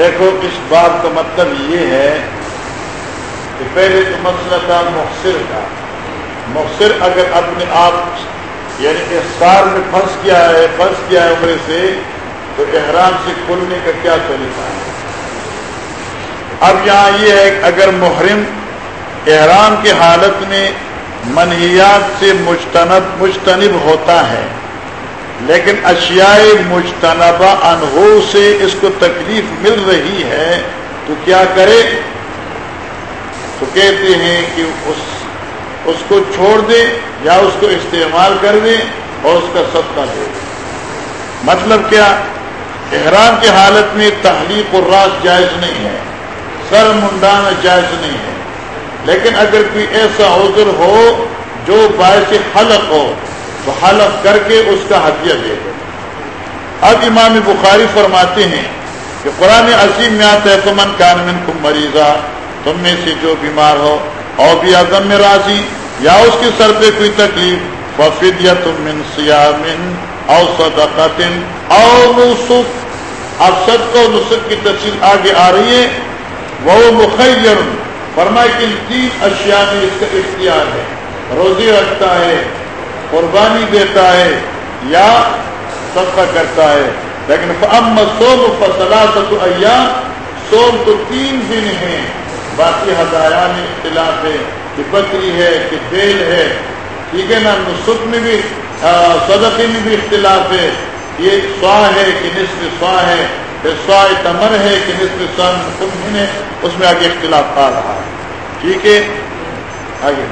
دیکھو، اس بات کا مطلب یہ ہے کہ پہلے تو مسئلہ تھا مخصر کا۔ مخصر اگر اپنے آپ یعنی سال میں پھنس کیا ہے، پھنس کیا ہے عمرے سے، تو احرام سے کھلنے کا کیا طریقہ ہے؟ اب یہاں یہ ہے کہ اگر محرم احرام کی حالت میں منحیات سے مجتنب مجتنب ہوتا ہے لیکن اشیاء مجتنبہ انہو سے اس کو تکلیف مل رہی ہے، تو کیا کرے؟ تو کہتے ہیں کہ اس اس کو چھوڑ دے یا اس کو استعمال کر دے اور اس کا صدقہ دے مطلب کیا؟ احرام کی حالت میں تحلیق اور راس جائز نہیں ہے، سر منڈانا جائز نہیں ہے۔ لیکن اگر کوئی ایسا عذر ہو جو باعث حلق ہو تو حلق کر کے اس کا ہتھیار دے دے۔ اب امام بخاری فرماتے ہیں کہ قرآن عظیم میں آتا ہے تمن کان من کم مریضہ تم میں سے جو بیمار ہو اور بھی اعظم میں راضی، یا اس کے سر پہ کوئی تکلیف وفید یا تم من سیامن او صدقت او نسخ اب سب کو نسخ کی تفصیل آگے آ رہی ہے۔ وہ مخیر۔ فرمائے کہ تین اشیاء میں اس کا اختیار ہے۔ روزی رکھتا ہے قربانی دیتا ہے یا صدقہ کرتا ہے۔ لیکن ام سوم فصلات ایام سوم تو تین دن ہیں۔ باقی ہزایا میں اختلاف ہے کہ بکری ہے، کہ بیل ہے۔ ٹھیک ہے نا نسخ میں بھی صدقے میں بھی اختلاف ہے۔ یہ سوا ہے کہ نصف سوا ہے۔ سوا تمر ہے کہ نصف سوا میں ہے۔ اس میں آگے اختلاف آ رہا ہے۔ ٹھیک ہے؟ آگے۔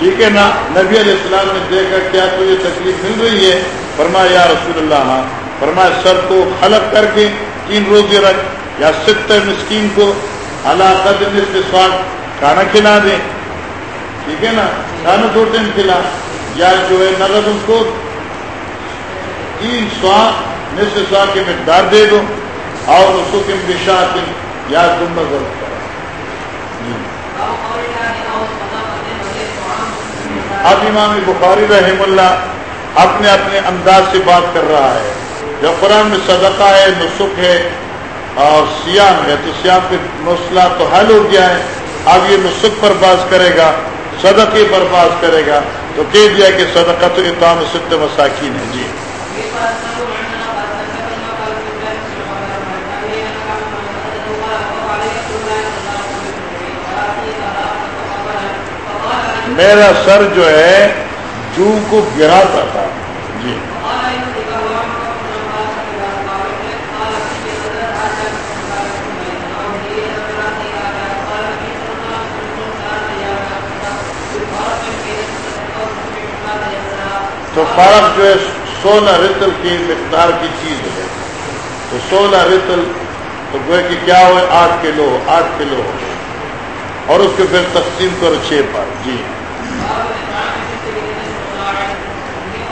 ٹھیک ہے نا؟ نبی علیہ السلام نے دیکھا کیا تجھے تکلیف مل رہی ہے؟ فرمایا، یا رسول اللہ ہاں۔ فرمایا، سر کو حلق کر کے تین روزے رکھ، یا ستر مسکین کو۔ علاقت کھانا کھلا دے۔ ٹھیک ہے نا؟ کھانا دو ٹائم کھلا۔ یا جو ہے نقد ان کو تین سوا نصف سوا کے مقدار دے دو، اور اس کو کم بشا یا گنبد ضرورت کرا جی اب امام بخاری رحم اللہ اپنے اپنے انداز سے بات کر رہا ہے۔ جب قرآن میں صدقہ ہے، نسخ ہے اور سیام ہے، تو سیاح پہ مسئلہ تو حل ہو گیا ہے۔ اب یہ نسخ پر باز کرے گا، صدقے پر باز کرے گا۔ تو کہہ دیا کہ صدقہ تو اتام ست مساکین ہے۔ جی۔ میرا سر جو ہے جو کو گراتا تھا جی۔ تو فرق جو ہے سولہ رتل کی مقدار کی چیز ہے۔ تو سولہ رتل تو گوئے کہ کیا ہوئے؟ آٹھ کلو آٹھ کلو اور اس کے پھر تقسیم کرو چھ پر جی۔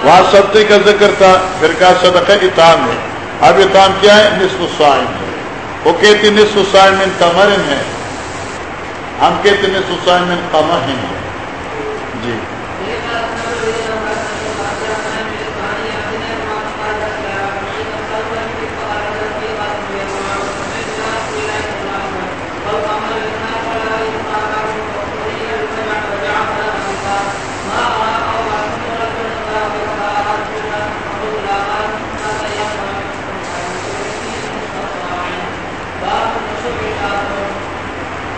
وہاں سبتے کا ذکر تھا، پھر کہا صدقہ اتام ہے۔ اب اتام کیا ہے؟ نصف سائن ہے۔ وہ کہتی نصف سائن من کمرن ہے۔ ہم کہتے نصف سائن من کمر ہیں جی۔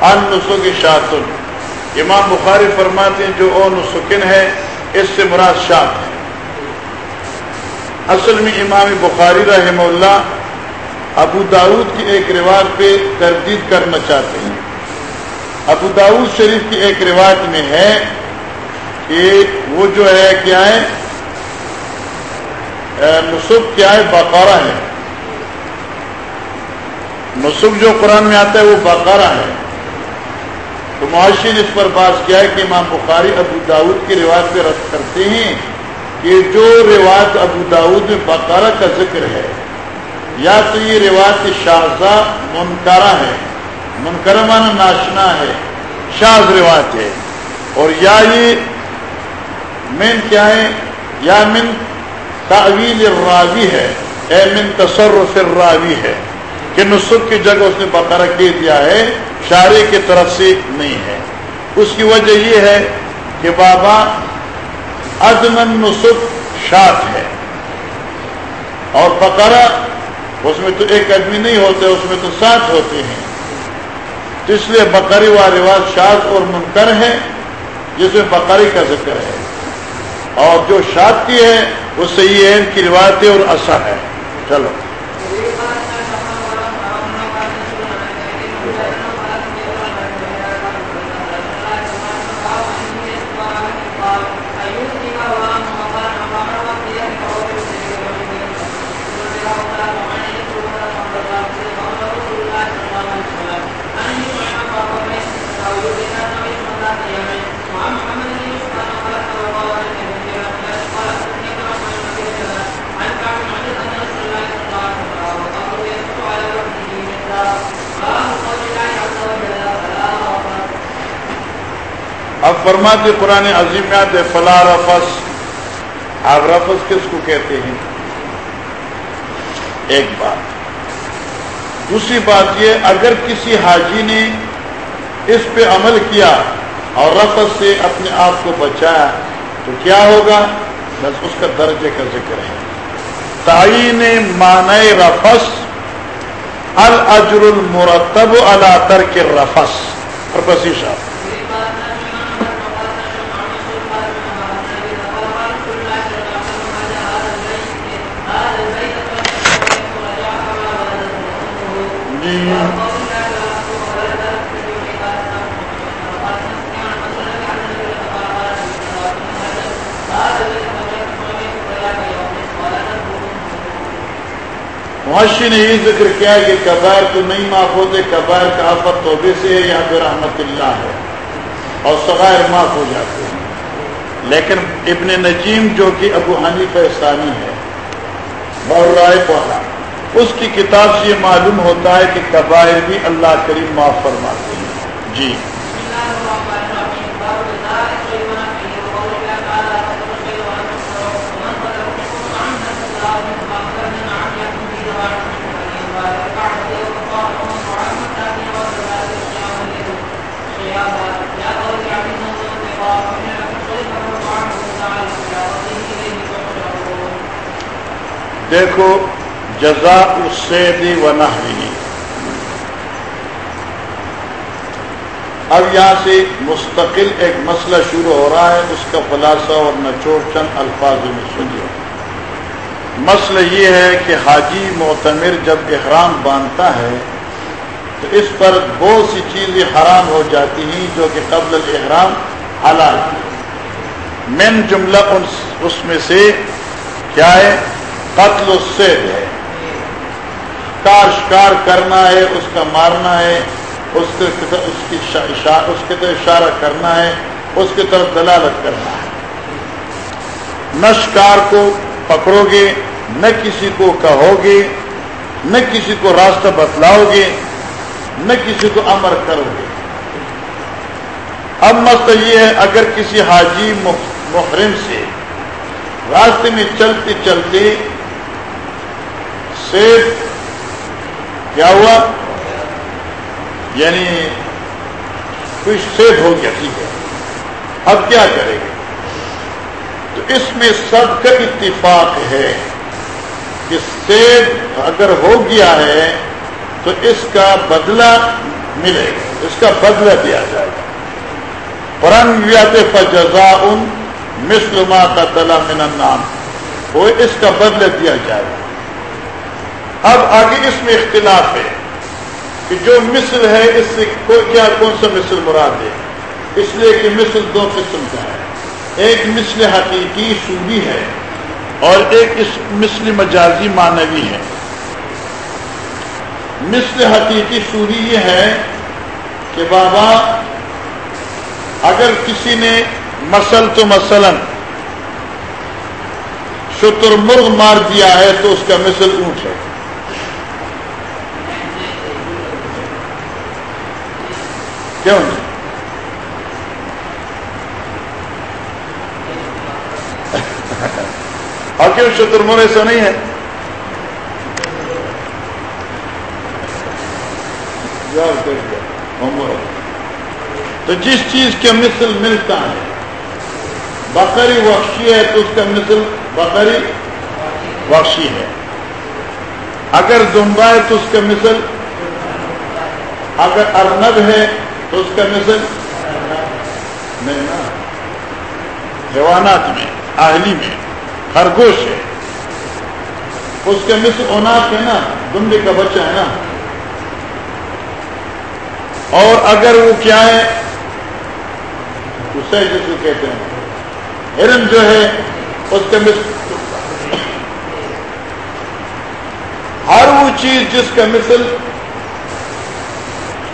ان نسخ شاطن امام بخاری فرماتے ہیں جو او نسکن ہے، اس سے مراد شاط ہے۔ اصل میں امام بخاری رحم اللہ ابو داود کی ایک روایت پہ تردید کرنا چاہتے ہیں۔ ابو داود شریف کی ایک روایت میں ہے کہ وہ جو ہے، کیا ہے؟ نصب کیا ہے؟ بقارہ ہے۔ نصب جو قرآن میں آتا ہے، وہ بقارہ ہے۔ تو معاشی نے اس پر بات کیا ہے کہ امام بخاری ابو داود کی روایت پہ رد کرتے ہیں کہ جو روایت ابو داود میں بقارہ کا ذکر ہے، یا تو یہ روایت شاہزہ منکرہ ہے، منکرہ مانا ناشنا ہے شاز روایت ہے، اور یا یہ من کیا ہے، یا من تعویل الراوی ہے، اے من تصرف الراوی ہے، کہ نصب کی جگہ اس نے بقرہ کے دیا ہے شاعری کی طرف سے نہیں ہے۔ اس کی وجہ یہ ہے کہ بابا ازمن نصب شاط ہے۔ اور بقرہ، اس میں تو ایک آدمی نہیں ہوتے، اس میں تو سات ہوتے ہیں۔ تو اس لیے بقری و رواج شاد اور منکر ہے جس میں بقری کا ذکر ہے۔ اور جو شاد کی ہے، اس سے یہ ان کی روایتیں اور اثر ہے۔ چلو اب فرماتے قرآن عظیمیات فلا رفس. اب رفس کس کو کہتے ہیں؟ ایک بات. دوسری بات یہ، اگر کسی حاجی نے اس پہ عمل کیا اور رفس سے اپنے آپ کو بچایا، تو کیا ہوگا؟ بس اس کا درجے کا ذکر ہے۔ تعین معنی رفس الجر المرتب اللہ ترک رفس اور صاحب معاشی نے یہ ذکر کیا کہ کبائر تو نہیں معاف ہوتے کبائر کا آفت توبے سے ہے یا پھر رحمت اللہ ہے اور سغائر معاف ہو جاتے ہیں۔ لیکن ابن نجیم جو کہ ابو حنیف ثانی ہے بہر والا اس کی کتاب سے یہ معلوم ہوتا ہے کہ کبائر بھی اللہ کریم معاف فرماتے ہیں۔ جی۔ دیکھو جزا اس سے و نہری اب یہاں سے مستقل ایک مسئلہ شروع ہو رہا ہے، اس کا خلاصہ اور نچوڑ چند الفاظ میں سنیے۔ مسئلہ یہ ہے کہ حاجی معتمر جب احرام باندھتا ہے، تو اس پر بہت سی چیزیں حرام ہو جاتی ہیں جو کہ قبل الاحرام حلال مین جملہ اس میں سے کیا ہے؟ قتل سے ہے۔ کار شکار کرنا ہے، اس کا مارنا ہے، اس کے اس کی اس کی طرف اشارہ کرنا ہے، اس کی طرف دلالت کرنا ہے۔ نہ شکار کو پکڑو گے، نہ کسی کو کہو گے، نہ کسی کو راستہ بتلاؤ گے، نہ کسی کو امر کرو گے۔ اب مست یہ ہے، اگر کسی حاجی محرم سے راستے میں چلتے چلتے سیب کیا ہوا؟ یعنی کچھ سیب ہو گیا، ٹھیک ہے۔ اب کیا کرے؟ گا تو اس میں سب کا اتفاق ہے کہ سیب اگر ہو گیا ہے تو اس کا بدلہ ملے گا، اس کا بدلہ دیا جائے گا۔ پرنگ فجزا ان مسلما کا تلا من نام وہ اس کا بدلہ دیا جائے گا۔ اب آگے اس میں اختلاف ہے کہ جو مثل ہے اس سے کیا کون سا مثل مراد ہے؟ اس لیے کہ مثل دو قسم کا ہے۔ ایک مثل حقیقی سوری ہے اور ایک اس مثل مجازی مانوی ہے۔ مثل حقیقی سوری یہ ہے کہ بابا، اگر کسی نے مسل تو مثلاً شتر مرغ مار دیا ہے تو اس کا مثل اونٹ ہے۔ کیوں نہیں جی؟ اور کیوں شتر مور ایسا نہیں ہے؟ تو جس چیز کے مثل ملتا ہے، بقری وحشی ہے تو اس کا مثل بقری وحشی ہے۔ اگر زمبا ہے تو اس کا مثل اگر ارنب ہے تو اس کا مثل نہیں نا حیوانات میں، آہلی میں، خرگوش ہے۔ اس کے مثل اوناف ہے نا دمبے کا بچہ ہے نا اور اگر وہ کیا ہے، اسے جس کو کہتے ہیں، ہرن جو ہے، اس کے مثل ہر وہ چیز جس کا مثل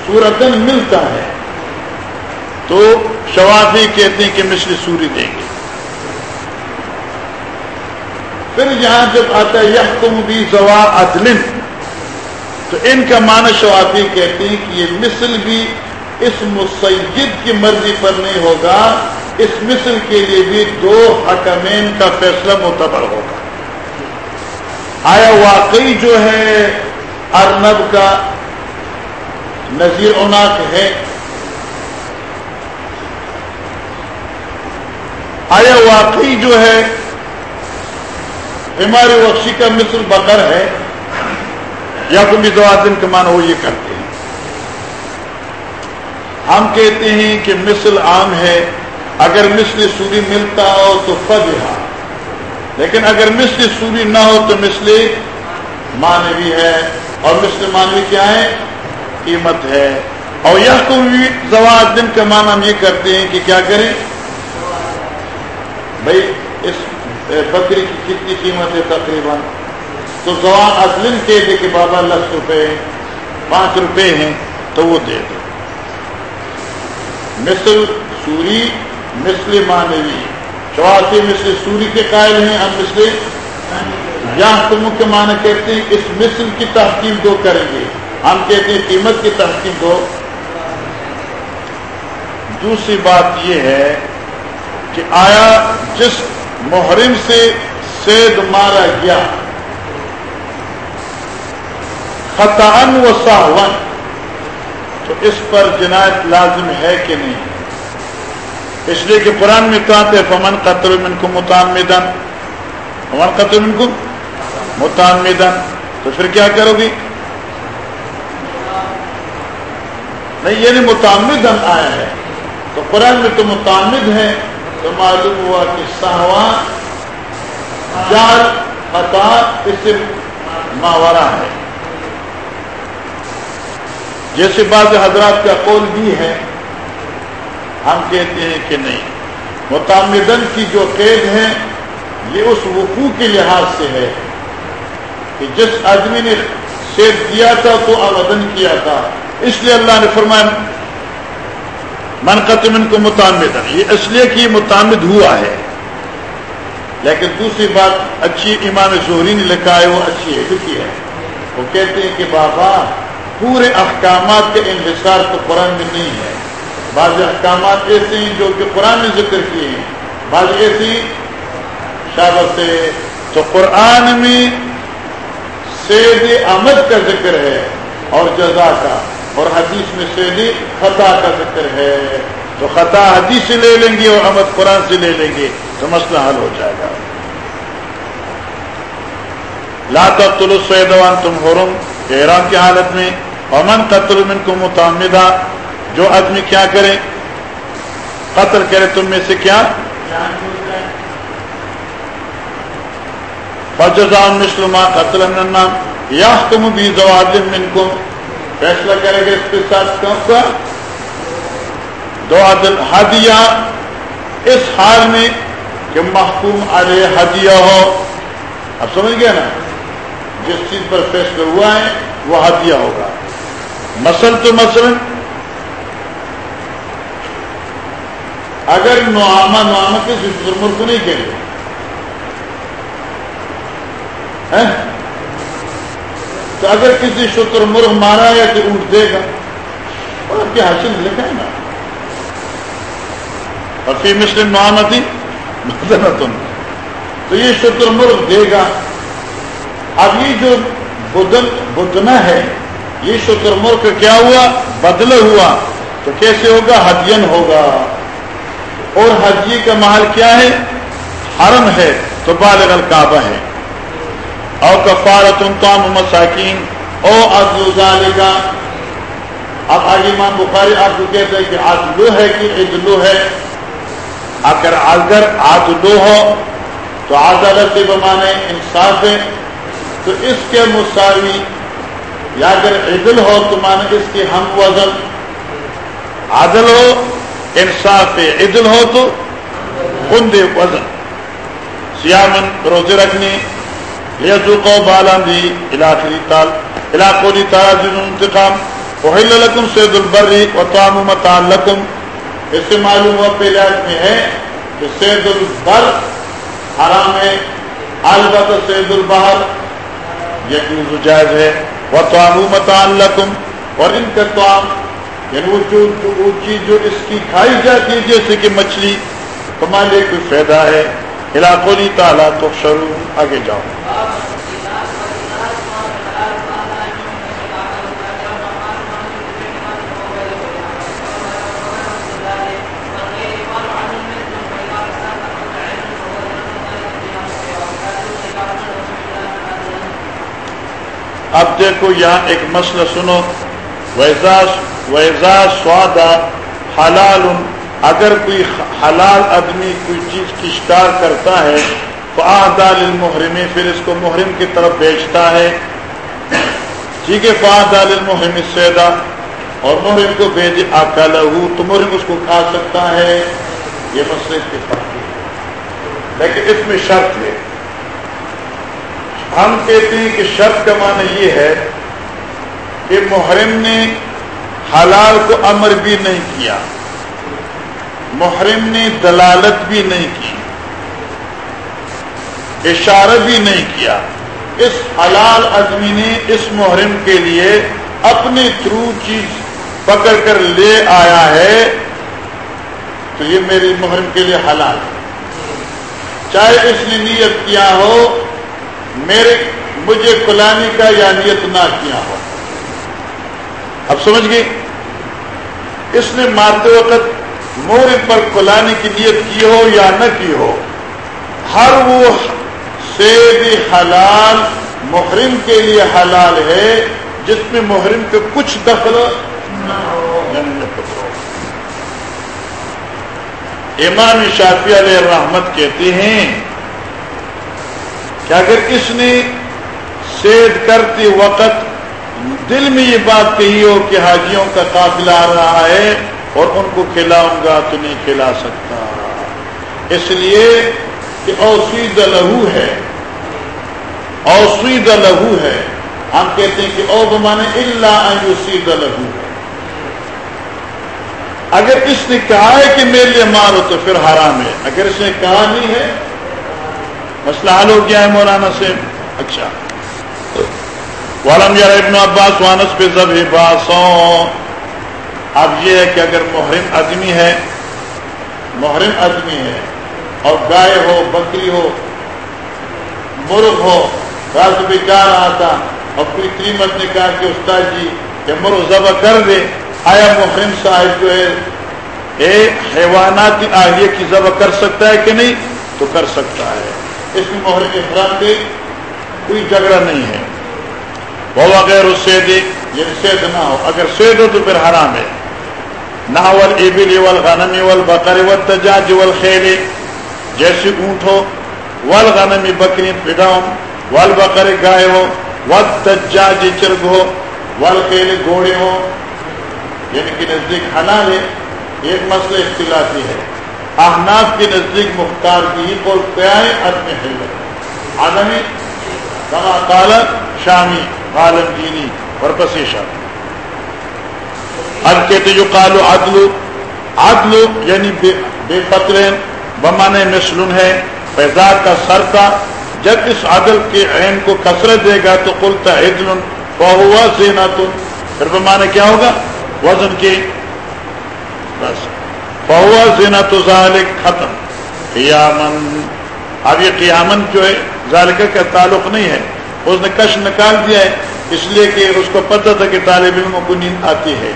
سورتن ملتا ہے، تو شوافی کہتے ہیں کہ مثل سوری دیں گے۔ پھر یہاں جب آتا ہے یہ تم بھی زوا عدلن تو ان کا معنی شوافی کہتے ہیں کہ یہ مثل بھی اس مسید کی مرضی پر نہیں ہوگا، اس مثل کے لیے بھی دو حکمین کا فیصلہ معتبر ہوگا۔ آیا واقعی جو ہے ارنب کا نذیر اوناک ہے۔ آیا واقعی جو ہے ہمارے وقشی کا مثل بکر ہے؟ یا کوئی دن کا معنی وہ یہ کرتے ہیں۔ ہم کہتے ہیں کہ مثل عام ہے۔ اگر مثل سوری ملتا ہو تو فض لیکن اگر مثل سوری نہ ہو تو مثل مانوی ہے۔ اور مثل مانوی کیا ہے؟ قیمت ہے۔ اور یہ کو بھی زواد دن کا مان ہم یہ کرتے ہیں کہ کیا کریں؟ بھائی اس بکری کی کتنی قیمت ہے تقریباً؟ تو زوان ازلن کہہ دے کہ بابا لس روپے پانچ روپے ہیں، تو وہ دے دو۔ مثل سوری، مثل مانوی چواسی مثل سوری کے قائل ہیں، ہم مثل یا تم کے معنی کہتے ہیں اس مثل کی تحقیم دو کریں گے۔ ہم کہتے ہیں قیمت کی تحقیم دو۔ دوسری بات یہ ہے کہ آیا جس محرم سے سید مارا گیا خطان و ساون تو اس پر جنایت لازم ہے کہ نہیں؟ اس لیے کہ قرآن میں کہتے فمن قتل من کو متان میدن فمن قتل من کو متان میدن تو پھر کیا کرو گی؟ نہیں یعنی متعمد آیا ہے تو قرآن میں تو متعمد ہے تو معلوم ہوا کہ سہوان جال خطا اس ماورا ہے۔ جیسے بعض حضرات کا قول بھی ہے، ہم کہتے ہیں کہ نہیں۔ متعمدن کی جو قید ہے، یہ اس وقوع کے لحاظ سے ہے کہ جس آدمی نے سیب دیا تھا تو آودن کیا تھا۔ اس لیے اللہ نے فرمایا، من قتمن کو متعمد یہ اس لیے کہ یہ متعمد ہوا ہے۔ لیکن دوسری بات، اچھی امام زہری نے لکھا ہے، وہ اچھی ہے لکھی ہے۔ وہ کہتے ہیں کہ بابا، پورے احکامات کے انحصار تو قرآن میں نہیں ہے۔ بعض احکامات ایسے ہیں جو کہ قرآن نے ذکر کیے ہیں۔ بعض ایسی شابت سے تو قرآن میں سید آمد کا ذکر ہے اور جزا کا۔ اور حدیث میں سید خطا کا ذکر ہے۔ تو خطا حدیث سے لے لیں گے اور احمد قرآن سے لے لیں گے تو مسئلہ حل ہو جائے گا۔ لاتا تلو سیدوان تم حرم احرام کی حالت میں۔ امن قتل من کو متعمدہ جو آدمی کیا کرے؟ قتل کرے، تم میں سے کیا؟ فجزان مسلم قتل یا تم بھی زواد من کو فیصلہ کرے گا اس کے ساتھ کیوں کا دو عدل ہدیہ۔ اس حال میں کہ محکوم علیہ ہدیہ ہو۔ اب سمجھ گیا نا؟ جس چیز پر فیصلہ ہوا ہے، وہ ہدیہ ہوگا۔ مسل تو مثلا، اگر نعامہ نعامہ کے ملک نہیں کہ تو اگر کسی شتر مرغ مارا یا تو اونٹ دے گا، اور اب کیا حاصل لکھا ہے نا۔ اور فی مسلم محمدی تم تو یہ شتر مرغ دے گا۔ اب یہ جو بدن بدنا ہے، یہ شتر مرغ کیا ہوا؟ بدل ہوا۔ تو کیسے ہوگا؟ ہدین ہوگا۔ اور حجی کا محل کیا ہے؟ حرم ہے۔ تو بالغ الکعبہ ہے۔ او کفارت تام مساکین. او ازلو کا اب آگے امام بخاری آپ کو کہتے ہیں کہ آزلو ہے کہ ادلو ہے. اگر اگر آزلو ہو تو عدالت سے بمانے انصاف ہے. تو اس کے مساوی یا اگر عدل ہو تو مانے اس کے ہم وزن عدل ہو، انصاف ہے عدل ہو تو بند وزن سیامن روزے رکھنے یزوق و بالاندی علاقی تال علاقولی تاج انتقام وحل لکم سید البری و تام متان لکم اس سے معلوم ہوا پہلے میں ہے کہ سید البر حرام ہے البت سید البحر یہ جائز ہے وہ تام متان لکم اور ان کا توام یعنی وہ جو, جو چیز جو اس کی کھائی جاتی ہے جیسے کہ مچھلی تمہارے کوئی فائدہ ہے۔ علاقوں تعالیٰ تو شروع آگے جاؤ۔ اب دیکھو یہاں ایک مسئلہ سنو۔ ویزا سوادا حلال اگر کوئی حلال آدمی کوئی چیز کی شکار کرتا ہے، تو آدال المحرمی پھر اس کو محرم کی طرف بیچتا ہے۔ ٹھیک ہے فعدال المحرم سیدا اور محرم کو بیچ آکا لہو، تو محرم اس کو کھا سکتا ہے۔ یہ مسئلہ اس کے ساتھ لیکن اس میں شرط ہے۔ ہم کہتے ہیں کہ شرط کا معنی یہ ہے کہ محرم نے حلال کو امر بھی نہیں کیا۔ محرم نے دلالت بھی نہیں کی، اشارہ بھی نہیں کیا۔ اس حلال آدمی نے اس محرم کے لیے اپنے تھرو چیز پکڑ کر لے آیا ہے۔ تو یہ میری محرم کے لیے حلال ہے۔ چاہے اس نے نیت کیا ہو، میرے، مجھے کلانی کا یا نیت نہ کیا ہو۔ اب سمجھ گئی؟ اس نے مارتے وقت مور پر کلانے کی نیت کی ہو یا نہ کی ہو، ہر وہ سیب حلال محرم کے لیے حلال ہے جس میں محرم کے کچھ دخل نہ امام شافی علیہ رحمت کہتے ہیں کہ اگر اس نے سید کرتے وقت دل میں یہ بات کہی ہو کہ حاجیوں کا قافلہ آ رہا ہے اور ان کو کھلاؤں گا تو نہیں کھلا سکتا۔ اس لیے کہ اوسید لہو ہے۔ اوسید لہو ہے۔ ہم کہتے ہیں کہ او بمانے اللہ سید لہو۔ ہے اگر اس نے کہا ہے کہ میرے لیے مارو تو پھر حرام ہے۔ اگر اس نے کہا نہیں ہے، مسئلہ حل ہو گیا ہے مولانا سے۔ اچھا۔ والم یار ابن عباس وانس پہ زب باسوں اب یہ ہے کہ اگر محرم آدمی ہے، محرم آدمی ہے، اور گائے ہو، بکری ہو، مرغ ہو، رات بھی جا رہا تھا اور کوئی قیمت نے کہا کہ استاد جی کہ مرغ ذبح کر دے، آیا محرم صاحب جو ہے اے حیوانات آہیے کی ذبح کر سکتا ہے کہ نہیں؟ تو کر سکتا ہے۔ اس میں محرم افراد کے کوئی جھگڑا نہیں ہے۔ وہ اگر اس سے یہ یعنی سید نہ ہو، اگر سید ہو تو پھر حرام ہے۔ نہ ول ایبل ول غنمی ول بکر و تجاج ول خیل جیسے اونٹ ہو ول غنمی بکری پگاؤں ول بکر گائے ہو و تجاج چرگ ہو ول خیل گھوڑے ہو یعنی کہ نزدیک حلال ہے، ایک مسئلہ اختلافی ہے۔ احناف کے نزدیک مختار کی ہی بول کیا ہے عدم حلت۔ آدمی کما کالا شامی عالم دینی، اور پسیشا اب کہتے جو کالو عدل عدل یعنی بے بے قطر بمانے مسلم ہے فیضا کا سر کا جب اس عدل کے عین کو کثرت دے گا تو کلتا عدل بہوا زینا تم پھر بمانے کیا ہوگا؟ وزن کے۔ بس۔ بہوا زینا تو ظالق ختم۔ قیامن اب یہ قیامن جو ہے، ذالکہ کا تعلق نہیں ہے۔ اس نے کش نکال دیا ہے، اس لیے کہ اس کو پتہ تھا کہ طالب علموں کو نیند آتی ہے۔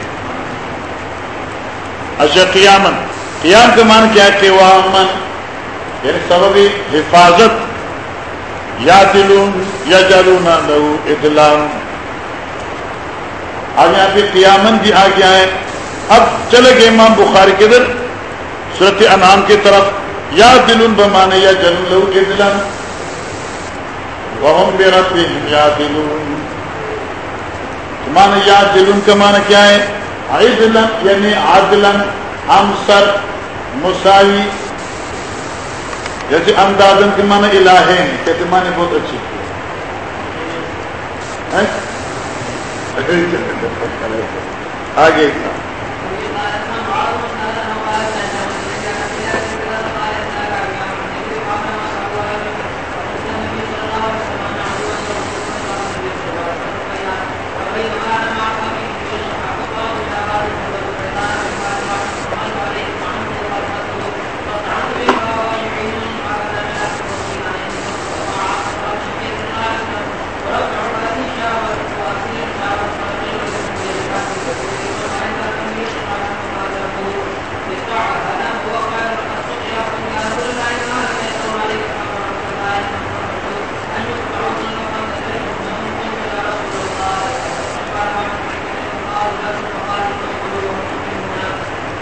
اچھا قیامن قیام کا مان کیا قیامن یعنی سبب حفاظت. یا دلون یا جلون لو ادلام اب یہاں پہ قیامن بھی آ گیا ہے اب چلے گئے امام بخاری کے در صورت انعام کی طرف. یا دلون بمانے یا جلون لو ادلام وہم بے رب یا دلون مانا یا دلون کا معنی کیا ہے؟ عدلن یعنی عدلن ہمسر، مساوی یعنی جیسے امدادن کے معنی الہے ہیں کہتے معنی بہت اچھی ہاں؟ آگے۔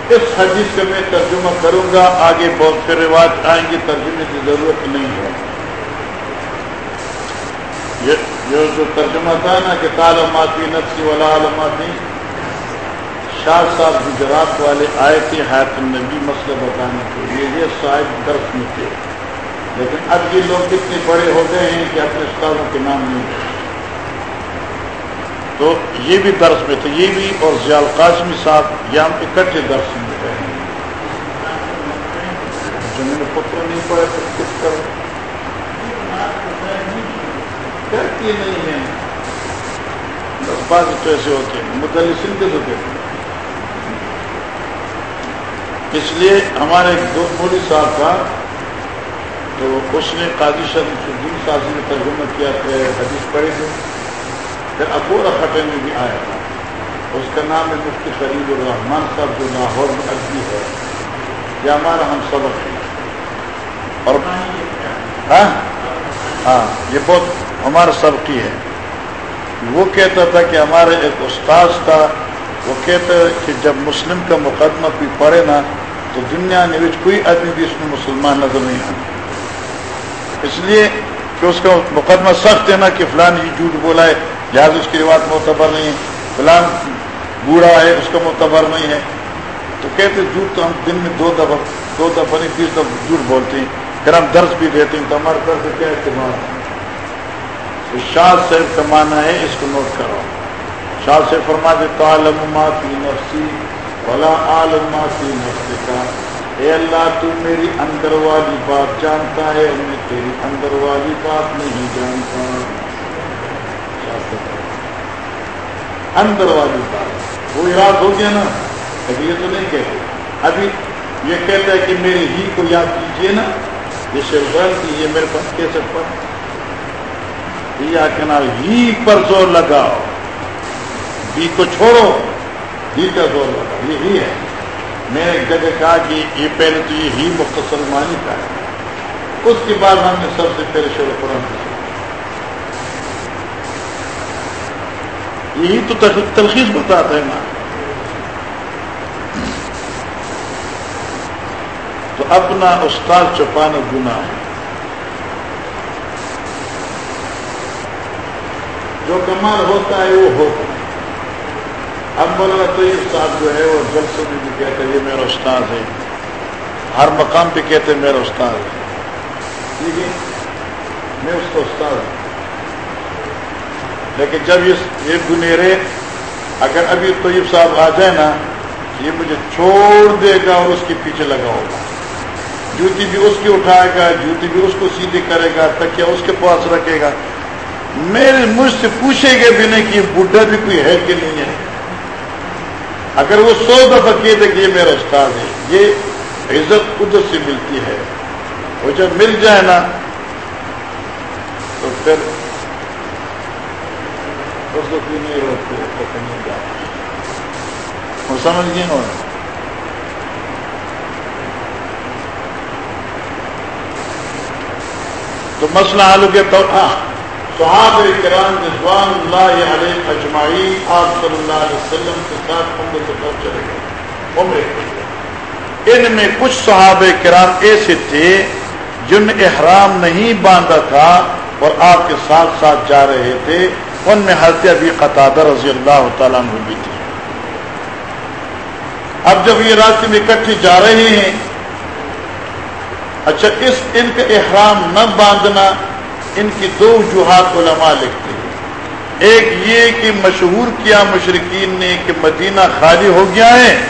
اس حدیث کا میں ترجمہ کروں گا، آگے بہت سے رواج آئیں گے، ترجمے کی ضرورت نہیں ہے۔ یہ جو ترجمہ تھا نا کہ تعلماتی نفسی والا علاماتی شاہ صاحب گجرات والے آئے تھے حیات النبی، مسئلہ بتانے کے لیے۔ یہ صاحب درس میں تھے۔ لیکن اب یہ لوگ کتنے بڑے ہو گئے ہیں کہ اپنے استادوں کے نام نہیں تو یہ بھی درس میں تھے، یہ بھی اور ضیال قاسمی صاحب یہ ہم اکٹھے درس میں رہے ہیں زمین پتر نہیں پڑے تو کس کرو کرتی نہیں ہے بس بات تو ایسے ہوتے ہیں مدلسن کے تو کہتے اس لیے ہمارے ایک دو مودی صاحب تھا، تو اس نے قاضی شرم الدین صاحب نے ترجمہ کیا تھا حدیث پڑھے تھے پھر ابور خطے میں بھی آیا تھا۔ اس کا نام ہے مفتی فرید الرحمان صاحب، جو لاہور میں ادبی ہے۔ یہ ہمارا ہم سبق ہے اور ہاں؟ ہاں یہ بہت ہمارا سبقی ہے۔ وہ کہتا تھا کہ ہمارے ایک استاذ تھا۔ وہ کہتا ہے کہ جب مسلم کا مقدمہ کوئی پڑھے نا، تو دنیا میں کوئی آدمی بھی اس میں مسلمان نظر نہیں آتا۔ اس لیے کہ اس کا مقدمہ سخت ہے نا کہ فلان یہ جھوٹ بولا ہے لہٰذا اس کی بات معتبر نہیں ہے، فلان بوڑھا ہے، اس کا معتبر نہیں ہے۔ تو کہتے جھوٹ تو ہم دن میں دو دفعہ دو دفعہ نہیں تیس دفعہ جھوٹ بولتے ہیں۔ پھر ہم درس بھی دیتے ہیں، تو ہمارے طرف سے کیا استعمال ہے شاہ صاحب کا مانا ہے، اس کو نوٹ کرو شاہ سے فرما دے تو نفسی بلا عالم فی نفسی کا اے اللہ، تو میری اندر والی بات جانتا ہے، میں تیری اندر والی بات نہیں جانتا۔ اندر والی بات۔ وہ یاد ہو گیا نا؟ ابھی یہ تو نہیں کہتے۔ ابھی یہ کہتا ہے کہ میرے ہی کو یاد کیجیے نا۔ یہ شیوگر کی، یہ میرے پاس کیسے پر۔ کہنا ہی پر زور لگاؤ۔ بی کو چھوڑو ہی کا زور لگاؤ۔ یہ ہی ہے۔ میں نے ایک جگہ کہا کہ یہ پہلے تو یہ ہی مختصر مانی کا ہے اس کے بعد ہم نے سب سے پہلے شور قرآن یہی تو تلخیص بتاتا ہے نا تو اپنا استاد چھپانا گنا ہے۔ جو کمال ہوتا ہے وہ ہوتا ہے اب مولانا طیب صاحب جو ہے وہ جلسے میں بھی کہتے ہیں، یہ میرا استاد ہے۔ ہر مقام پہ کہتے ہیں، میرا استاد ہے۔ ٹھیک ہے میں اس کا استاد ہوں۔ لیکن جب یہ گنیرے اگر ابھی طیب صاحب آ جائے نا، یہ مجھے چھوڑ دے گا اور اس کے پیچھے لگا ہوگا۔ جوتی بھی اس کی اٹھائے گا، جوتی بھی اس کو سیدھی کرے گا تکیا اس کے پاس رکھے گا۔ میرے مجھ سے پوچھے گا بھی نہیں کہ بڈھا بھی کوئی ہے کہ نہیں ہے۔ اگر وہ سو دفعہ کہے تھے کہ یہ میرا استاد ہے، یہ عزت قدرت سے ملتی ہے۔ وہ جب مل جائے نا، تو پھر کو نہیں روکتے نہیں جاتے وہ سمجھ گئے ہو تو مسئلہ گیا تو ہاں صحاب کرام رضوان اللہ علیہ اجماعی آپ صلی اللہ علیہ وسلم کے ساتھ عمر تو کب چلے گئے عمر ان میں کچھ صحاب کرام ایسے تھے جن نے احرام نہیں باندھا تھا اور آپ کے ساتھ ساتھ جا رہے تھے ان میں حضرت ابھی قطع رضی اللہ تعالیٰ عنہ بھی تھی اب جب یہ راستے میں اکٹھے جا رہے ہیں اچھا اس ان کا احرام نہ باندھنا، ان کی دو وجوہات علماء لکھتے ہیں۔ ایک یہ کہ مشہور کیا مشرقین نے کہ مدینہ خالی ہو گیا ہے۔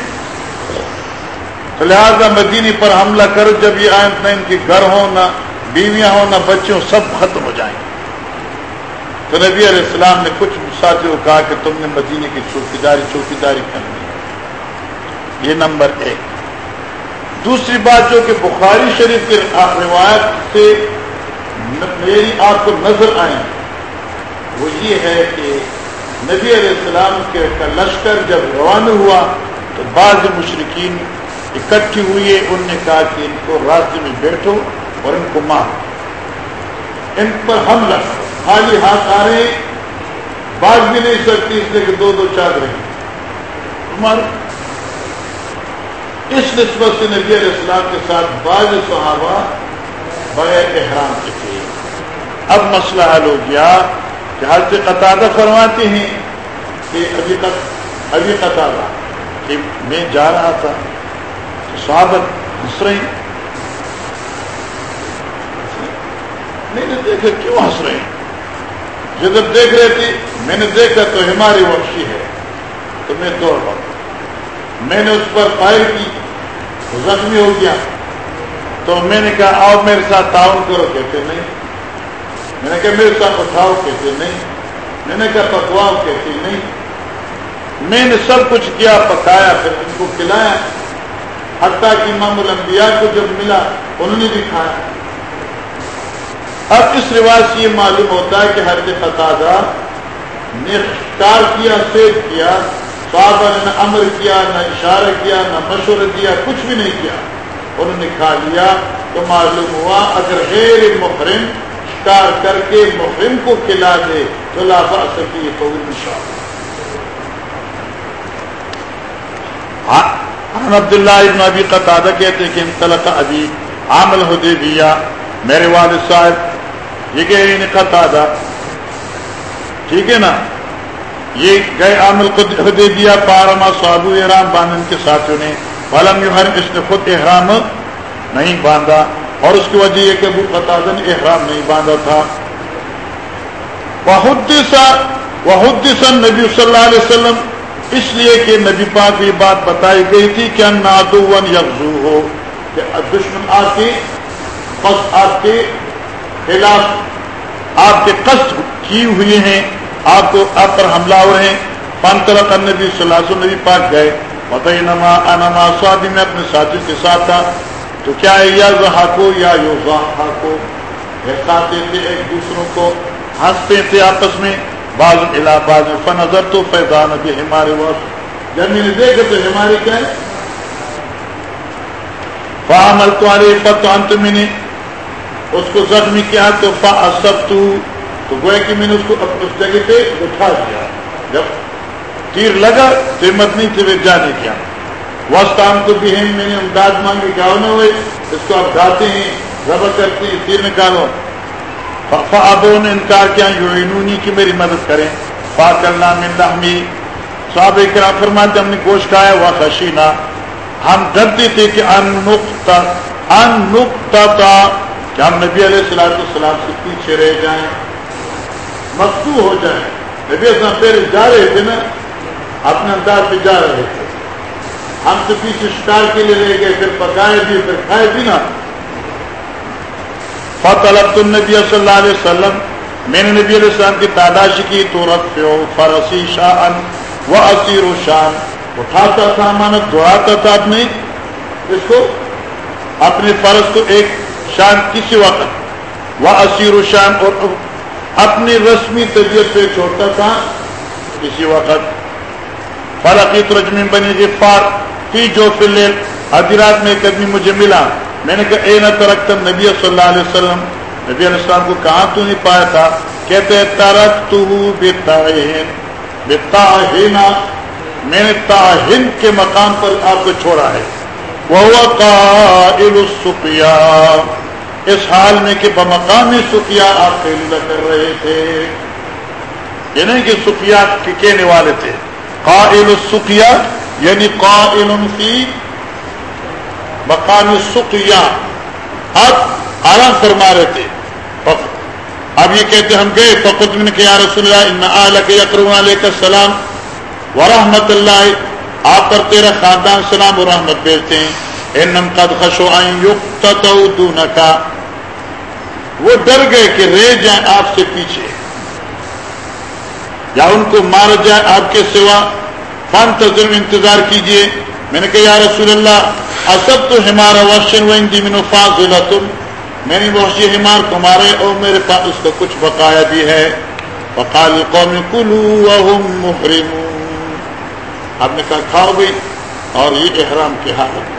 تو لہٰذا پر حملہ کرو، جب یہ آئے نہ ان کے گھر ہو نہ بیویاں ہوں نہ بچے ہوں، سب ختم ہو جائیں۔ گے تو نبی علیہ السلام نے کچھ ساتھیوں کو کہا کہ تم نے مدینے کی چوکی داری چوکی داری کرنی یہ نمبر ایک۔ دوسری بات جو کہ بخاری شریف کی روایت سے میری آپ کو نظر آئے وہ یہ ہے کہ نبی علیہ السلام کے لشکر جب روانہ ہوا تو بعض مشرقین اکٹھی ہوئی ہے نے کہا کہ ان کو راستے میں بیٹھو اور ان کو مار ان پر حملہ کرو۔ خالی ہاتھ آ رہے بات بھی نہیں سکتی اس لیے کہ دو دو چار رہے مار اس نسبت سے نبی علیہ السلام کے ساتھ بعض صحابہ بغیر احرام کے تھے۔ اب مسئلہ حل ہو گیا کہ حضرت قطع فرماتے ہیں کہ ابھی تک، ابھی قطع کہ میں جا رہا تھا صحابت ہنس رہے میں نے دیکھا کیوں ہنس رہے ہیں؟ جب دیکھ رہے تھے میں نے دیکھا تو ہماری وحشی ہے، تو میں دوڑ پاؤں میں نے اس پر فائر کی زخمی ہو گیا۔ تو میں نے کہا، آؤ میرے ساتھ تعاون کرو، کہتے نہیں۔ میں نے کہا، میرے ساتھ اٹھاؤ، کہتے نہیں۔ میں نے کہا، پکواؤ، کہتے نہیں۔ میں نے سب کچھ کیا، پکایا، پھر ان کو کھلایا۔ حتیٰ کہ امام الانبیاء کو جب ملا، انہوں نے بھی کھایا۔ اب اس رواج سے یہ معلوم ہوتا ہے کہ ہر قطع نے کار کیا سیب کیا صحابہ نے نہ امر کیا، نہ اشارہ کیا، نہ مشورہ دیا، کچھ بھی نہیں کیا۔ انہوں نے کھا لیا تو معلوم ہوا اگر غیر محرم شکار کر کے محرم کو کھلا دے تو لافا سکی تو ہم عبداللہ ابن ابی قطع کہتے ہیں کہ انطلق ابھی عامل ہدے دیا میرے والد صاحب یہ کہ قطع ٹھیک ہے نا؟ یہ گئے عامل کو دے دیا پارما صابو احرام باندھن کے ساتھیوں نے۔ بالم ہر اس نے خود احرام نہیں باندھا۔ اور اس کی وجہ یہ کہ ابو قطادن احرام نہیں باندھا تھا۔ بہت سا نبی صلی اللہ علیہ وسلم۔ اس لیے کہ نبی پاک یہ بات بتائی گئی تھی کہ نادو ون یغزو ہو کہ دشمن آپ کی آپ کے خلاف آپ کے قصد کی ہوئی ہیں، آپ کو آپ پر حملہ ہو رہے ہیں۔ پان طرح نبی صلی اللہ علیہ نبی پاک گئے۔ بتائی نما انما سعدی میں اپنے ساتھی کے ساتھ تھا۔ تو کیا ہے؟ یا زحاکو یا یو زحاکو احساتے تھے ایک دوسروں کو، ہنستے تھے آپس میں۔ بعض الہ بعض فنظر تو پیدا نبی ہمارے وقت جب میں نے دیکھا تو ہماری کیا ہے؟ فعمل تمہارے پتہ انت میں نے اس کو زخمی کیا تو فا تو تو گویا کہ میں نے اس کو اس جگہ پہ اٹھا دیا۔ جب تیر لگا تو ہمت نہیں تھی جانے کیا۔ وسطام کو بھی ہیں میں نے امداد مانگی کیا نہ ہوئے۔ اس کو آپ گاتے ہیں ربر کرتے ہیں، تیر نکالو۔ فا فابوں نے انکار کیا یو کی میری مدد کریں۔ فا کرنا میں صاحب کرا فرماتے ہم نے گوشت کھایا وہ خشینہ ہم ڈرتے تھے کہ ان نقطہ ان نقطہ کہ ہم نبی علیہ السلام السلام سے پیچھے رہ جائیں مفتو ہو جائے نبی اسلام پہلے جا رہے تھے نا، اپنے انداز پہ جا رہے تھے۔ ہم تو پیچھے شکار کے لیے رہ گئے، پھر پکائے بھی، پھر کھائے بھی نا۔ فتح نبی صلی اللہ علیہ وسلم، میں نے نبی علیہ السلام کی تاداش کی، تو رکھ فرسی شان و اسیر و شان اٹھاتا تھا امانت دوڑاتا تھا اپنے، اس کو، اپنے فرض کو ایک شان کسی وقت وہ اسیر و شان اور اپنی رسمی طبیعت پہ چھوڑتا تھا، کسی وقت فرقی ترجمی بنی غفار فی جو فل حضرات میں ایک آدمی مجھے ملا۔ میں نے کہا، اے نہ ترکتم نبی صلی اللہ علیہ وسلم، نبی علیہ السلام کو کہاں تو نہیں پایا تھا؟ کہتے ترک تو میں نے تاہن کے مقام پر آپ کو چھوڑا ہے۔ وہ قائل السقیا اس حال میں کہ بمقامی سفیا آپ خریدا کر رہے تھے۔ یہ نہیں کہ سفیا کے کہنے والے تھے۔ قائل السقیا یعنی قائل فی مقام سقیا اب آرام فرما رہے تھے۔ اب یہ کہتے ہم گئے فقط من کہ یا رسول اللہ، ان آلہ کے یکرون علیہ السلام ورحمت اللہ آپ پر تیرا خاندان سلام و رحمت بھیجتے ہیں۔ انم قد خشو ان دونکا۔ وہ ڈر گئے کہ رہ جائیں آپ سے پیچھے۔ یا ان کو مار جائے آپ کے سوا۔ فن تجرم انتظار کیجیے۔ میں نے کہا، یا رسول اللہ اصب تو ہمارا وشن و اندی من فاضلہ تم میں نے وحشی ہمار تمہارے اور میرے پاس اس کا کچھ بقایا بھی ہے۔ وقال قوم کلو وهم محرمون آپ نے کہا کھاؤ گئی اور یہ احرام کی حالت۔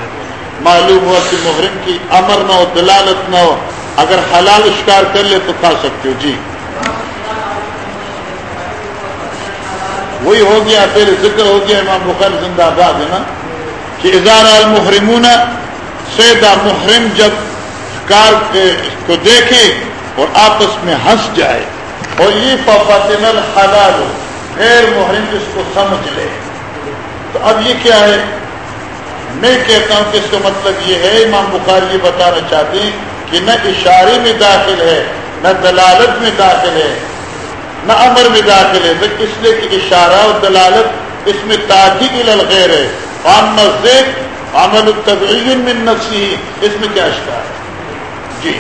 معلوم ہوا کہ محرم کی امر نہ ہو، دلالت نہ ہو، اگر حلال اشکار کر لے تو کھا سکتے ہو جی۔ وہی ہو گیا پھر ذکر ہو گیا، امام بخار زندہ آباد ہے نا، کہ اظہار المحرمون سیدا محرم جب کار کو دیکھے اور آپس میں ہنس جائے، اور یہ پاپاتن الحلال غیر محرم جس کو سمجھ لے۔ تو اب یہ کیا ہے؟ میں کہتا ہوں کہ اس کا مطلب یہ ہے، امام بخار یہ بتانا چاہتے ہیں کہ نہ اشارے میں داخل ہے، نہ دلالت میں داخل ہے، نہ امر میں داخل ہے اس لیے کہ اشارہ اور دلالت اس میں تاجی الغیر ہے۔ عام مسجد عمل التبعین من نفسی اس میں کیا اشکار ہے جی۔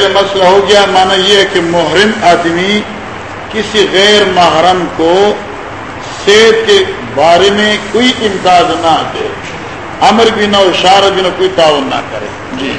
پہلے مسئلہ ہو گیا مانا یہ ہے کہ محرم آدمی کسی غیر محرم کو صحت کے بارے میں کوئی امداد نہ دے۔ امر بھی نہ اشارہ بھی نہ کوئی تعاون نہ کرے۔ جی۔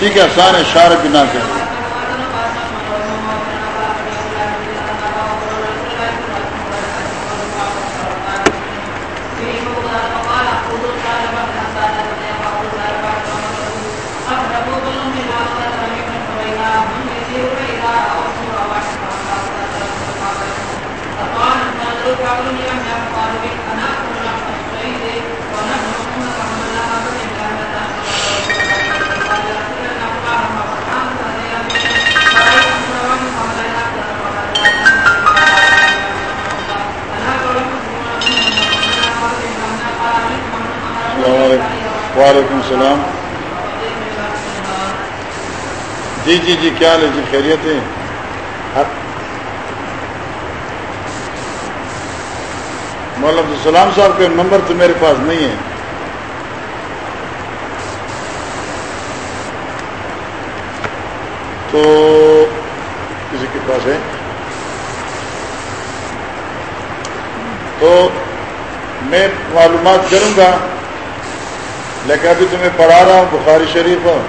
ٹھیک ہے آسان ہے شار بنا کے وعلیکم السلام۔ جی جی جی کیا لے جی خیریت ہے ہاں۔ مولانا عبدالسلام صاحب کا نمبر تو میرے پاس نہیں ہے تو کسی کے پاس ہے تو میں معلومات کروں گا۔ لیکن ابھی تو میں پڑھا رہا ہوں، بخاری شریف ہوں۔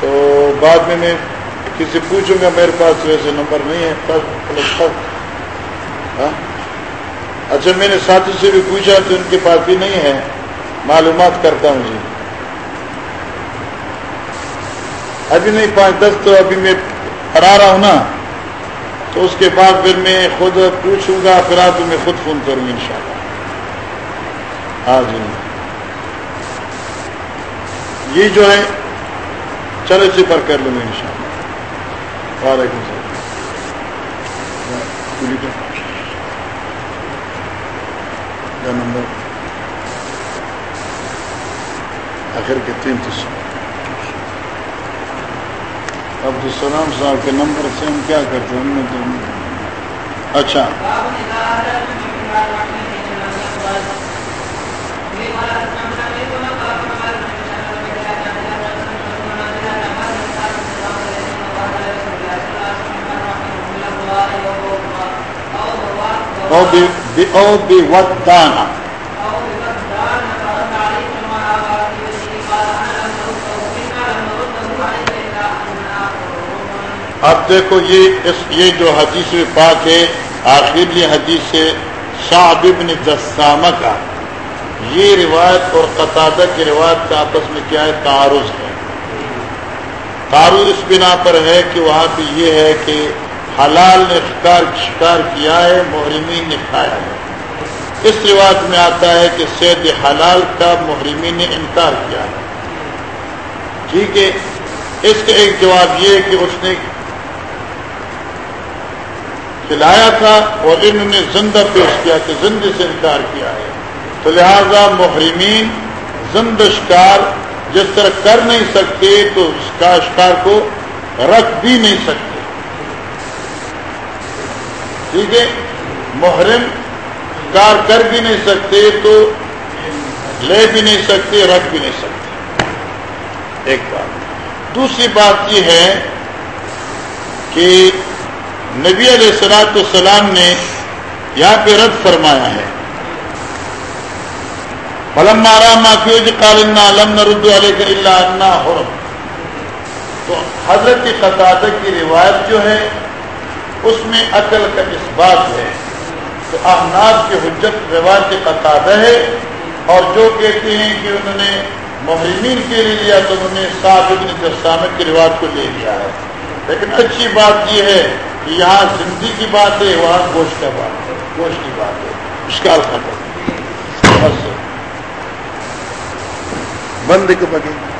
تو بعد میں میں کسی پوچھوں گا، میرے پاس ویسے نمبر نہیں ہے ہاں؟ اچھا میں نے ساتھی سے بھی پوچھا، تو ان کے پاس بھی نہیں ہے۔ معلومات کرتا ہوں جی۔ ابھی نہیں، پانچ دس تو ابھی میں پڑھا رہا ہوں نا۔ تو اس کے بعد پھر میں خود پوچھوں گا، پھر آپ میں خود فون کروں گا ان شاء اللہ ہاں جی۔ یہ جو ہے، چلو اسی پر کر لوں گا ان شاء اللہ۔ وعلیکم السلام۔ نمبر۔ آخر کے تین تو عبدالسلام صاحب کے نمبر سے ہم کیا کرتے ہیں؟ اچھا۔ ہم نے تو اچھا ودانا اب دیکھو یہ اس یہ جو حدیث پاک ہے، آخری حدیث سے شاہ بن جسامہ کا۔ یہ روایت اور قطادہ کی روایت کا آپس میں کیا ہے؟ تعارض ہے۔ تعارض اس بنا پر ہے کہ وہاں پہ یہ ہے کہ حلال نے شکار شکار کیا ہے، محرمین نے کھایا ہے۔ اس روایت میں آتا ہے کہ سید حلال کا محرمین نے انکار کیا ہے۔ ٹھیک ہے، اس کا ایک جواب یہ ہے کہ اس نے کھلایا تھا اور انہوں نے زندہ پیش کیا کہ زندے سے انکار کیا ہے۔ تو لہذا محرمین زند شکار جس طرح کر نہیں سکتے، تو اس کا شکار کو رکھ بھی نہیں سکتے۔ ٹھیک ہے محرم کار کر بھی نہیں سکتے، تو لے بھی نہیں سکتے، رکھ بھی نہیں سکتے۔ ایک بات۔ دوسری بات یہ ہے کہ نبی علیہ السلاۃ السلام نے یہاں پہ رد فرمایا ہے۔ فلم مارا معافی کالنا علم علیہ اللہ حرم۔ تو حضرت قطع کی روایت جو ہے اس میں عقل کا اس بات ہے تو احناف کی حجت روایت قطع ہے اور جو کہتے ہیں کہ انہوں نے محرمین کے لیے لیا تو انہوں نے صاحب ابن جسامت کی روایت کو لے لیا ہے۔ لیکن اچھی بات یہ ہے کہ یہاں زندگی کی بات ہے، وہاں گوشت کا بات ہے۔ گوشت کی بات ہے۔ ختم۔ بند کے بگے۔